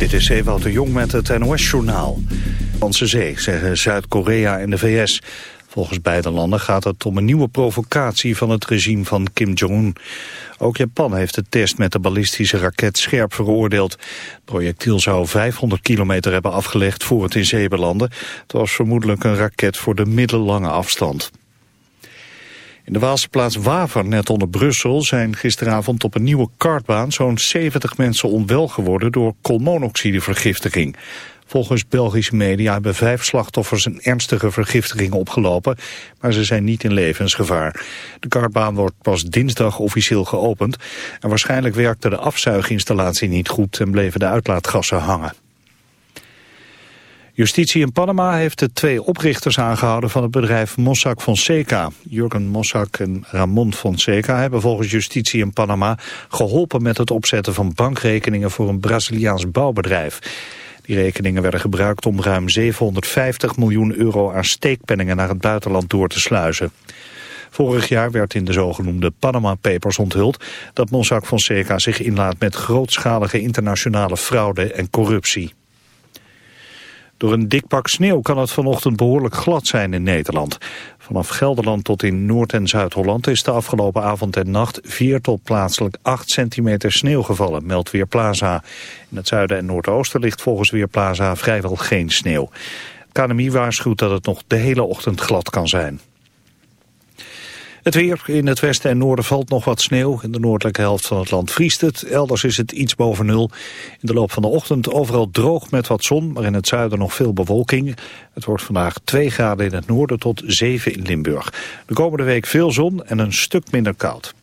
Dit is Ewout de Jong met het NOS-journaal. Franse Zee, zeggen Zuid-Korea en de VS. Volgens beide landen gaat het om een nieuwe provocatie van het regime van Kim Jong-un. Ook Japan heeft de test met de ballistische raket scherp veroordeeld. Het projectiel zou 500 kilometer hebben afgelegd voor het in zee belandde. Het was vermoedelijk een raket voor de middellange afstand. In de Waalse plaats Waver, net onder Brussel, zijn gisteravond op een nieuwe kartbaan zo'n 70 mensen onwel geworden door koolmonoxidevergiftiging. Volgens Belgische media hebben vijf slachtoffers een ernstige vergiftiging opgelopen, maar ze zijn niet in levensgevaar. De kartbaan wordt pas dinsdag officieel geopend en waarschijnlijk werkte de afzuiginstallatie niet goed en bleven de uitlaatgassen hangen. Justitie in Panama heeft de twee oprichters aangehouden van het bedrijf Mossack Fonseca. Jurgen Mossack en Ramon Fonseca hebben volgens justitie in Panama geholpen met het opzetten van bankrekeningen voor een Braziliaans bouwbedrijf. Die rekeningen werden gebruikt om ruim 750 miljoen euro aan steekpenningen naar het buitenland door te sluizen. Vorig jaar werd in de zogenoemde Panama Papers onthuld dat Mossack Fonseca zich inlaat met grootschalige internationale fraude en corruptie. Door een dik pak sneeuw kan het vanochtend behoorlijk glad zijn in Nederland. Vanaf Gelderland tot in Noord- en Zuid-Holland is de afgelopen avond en nacht 4 tot plaatselijk 8 centimeter sneeuw gevallen, meldt Weerplaza. In het zuiden en noordoosten ligt volgens Weerplaza vrijwel geen sneeuw. KNMI waarschuwt dat het nog de hele ochtend glad kan zijn. Het weer. In het westen en noorden valt nog wat sneeuw. In de noordelijke helft van het land vriest het. Elders is het iets boven nul. In de loop van de ochtend overal droog met wat zon, maar in het zuiden nog veel bewolking. Het wordt vandaag 2 graden in het noorden tot 7 in Limburg. De komende week veel zon en een stuk minder koud.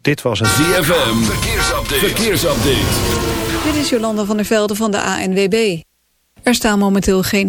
Dit was het ZFM. Verkeersupdate. Verkeersupdate. Dit is Jolanda van der Velde van de ANWB. Er staan momenteel geen...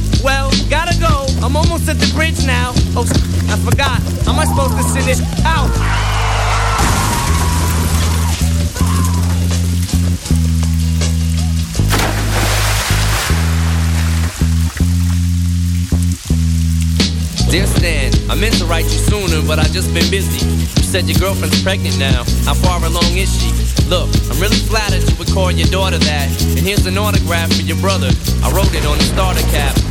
Well, gotta go. I'm almost at the bridge now. Oh, I forgot. Am I supposed to send it out? Dear Stan, I meant to write you sooner, but I just been busy. You said your girlfriend's pregnant now. How far along is she? Look, I'm really flattered you would call your daughter that. And here's an autograph for your brother. I wrote it on the starter cap.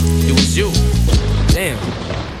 it was you. Damn.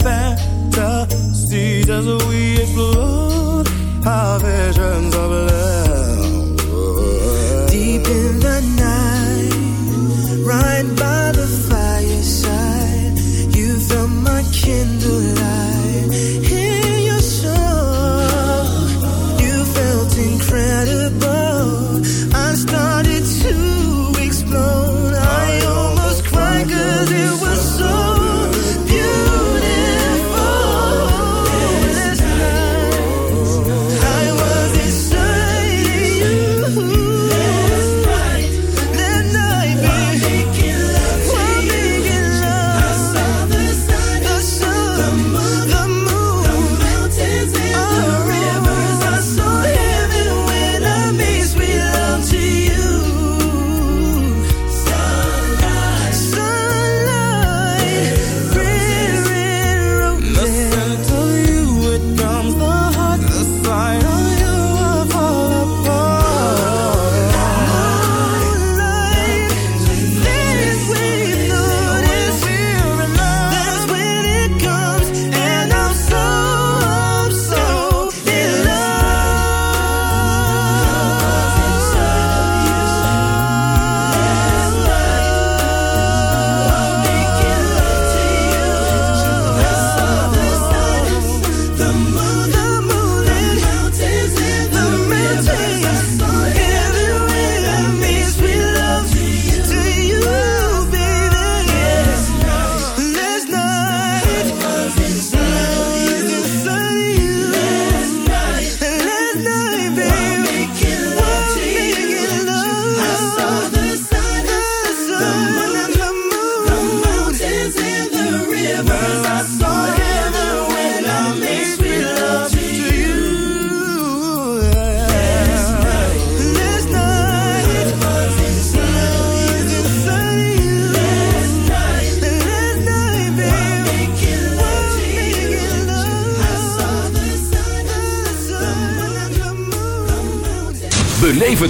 Fantasies as we explored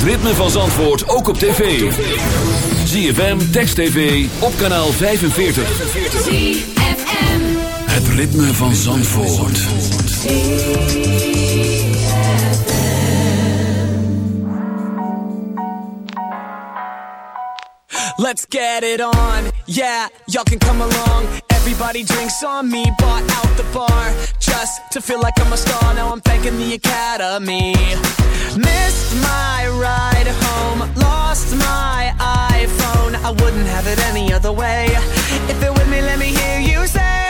het ritme van Zandvoort ook op tv. ZFM, Text TV, op kanaal 45. ZFM. Het ritme van Zandvoort. Let's get it on. Yeah, y'all can come along. Everybody drinks on me, bought out the bar. Just to feel like I'm a star. Now I'm thanking the academy. Missed my ride home, lost my iPhone. I wouldn't have it any other way. If you're with me, let me hear you say,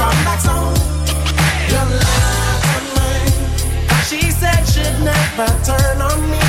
your and mine. She said she'd never turn on me.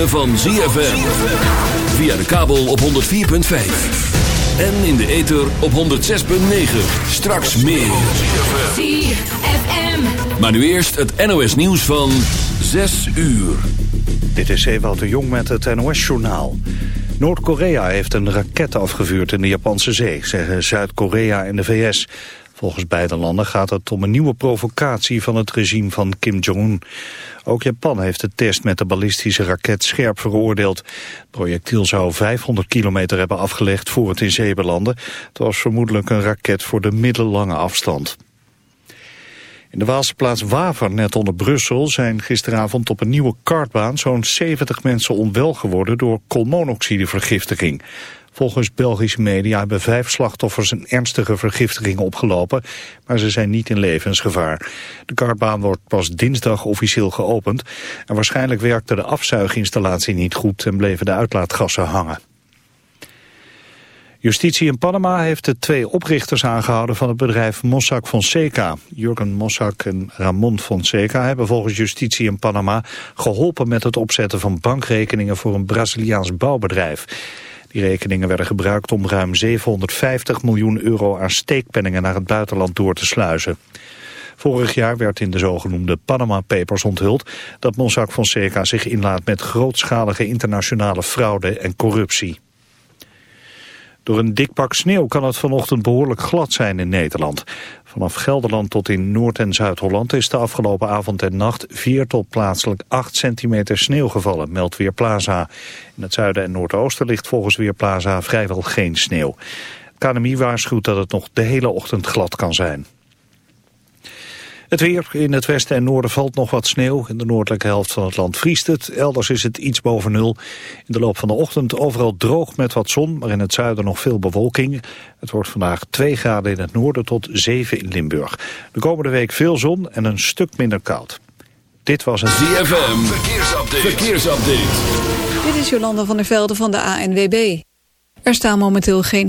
Ritme van ZFM. Via de kabel op 104.5. En in de ether op 106.9. Straks meer. ZFM. Maar nu eerst het NOS nieuws van 6 uur. Dit is Ewout de Jong met het NOS-journaal. Noord-Korea heeft een raket afgevuurd in de Japanse zee, zeggen Zuid-Korea en de VS. Volgens beide landen gaat het om een nieuwe provocatie van het regime van Kim Jong-un. Ook Japan heeft de test met de ballistische raket scherp veroordeeld. Het projectiel zou 500 kilometer hebben afgelegd voor het in zee belandde. Het was vermoedelijk een raket voor de middellange afstand. In de Waalse plaats Waver, net onder Brussel, zijn gisteravond op een nieuwe kartbaan zo'n 70 mensen onwel geworden door koolmonoxidevergiftiging. Volgens Belgische media hebben vijf slachtoffers een ernstige vergiftiging opgelopen, maar ze zijn niet in levensgevaar. De kartbaan wordt pas dinsdag officieel geopend en waarschijnlijk werkte de afzuiginstallatie niet goed en bleven de uitlaatgassen hangen. Justitie in Panama heeft de twee oprichters aangehouden van het bedrijf Mossack Fonseca. Jurgen Mossack en Ramon Fonseca hebben volgens justitie in Panama geholpen met het opzetten van bankrekeningen voor een Braziliaans bouwbedrijf. Die rekeningen werden gebruikt om ruim 750 miljoen euro aan steekpenningen naar het buitenland door te sluizen. Vorig jaar werd in de zogenoemde Panama Papers onthuld dat Mossack Fonseca zich inlaat met grootschalige internationale fraude en corruptie. Door een dik pak sneeuw kan het vanochtend behoorlijk glad zijn in Nederland. Vanaf Gelderland tot in Noord- en Zuid-Holland is de afgelopen avond en nacht 4 tot plaatselijk 8 centimeter sneeuw gevallen, meldt Weerplaza. In het zuiden en noordoosten ligt volgens Weerplaza vrijwel geen sneeuw. KNMI waarschuwt dat het nog de hele ochtend glad kan zijn. Het weer. In het westen en noorden valt nog wat sneeuw. In de noordelijke helft van het land vriest het. Elders is het iets boven nul. In de loop van de ochtend overal droog met wat zon, maar in het zuiden nog veel bewolking. Het wordt vandaag 2 graden in het noorden tot 7 in Limburg. De komende week veel zon en een stuk minder koud. Dit was het ZFM. Verkeersupdate. Verkeersupdate. Dit is Jolanda van der Velde van de ANWB. Er staan momenteel geen...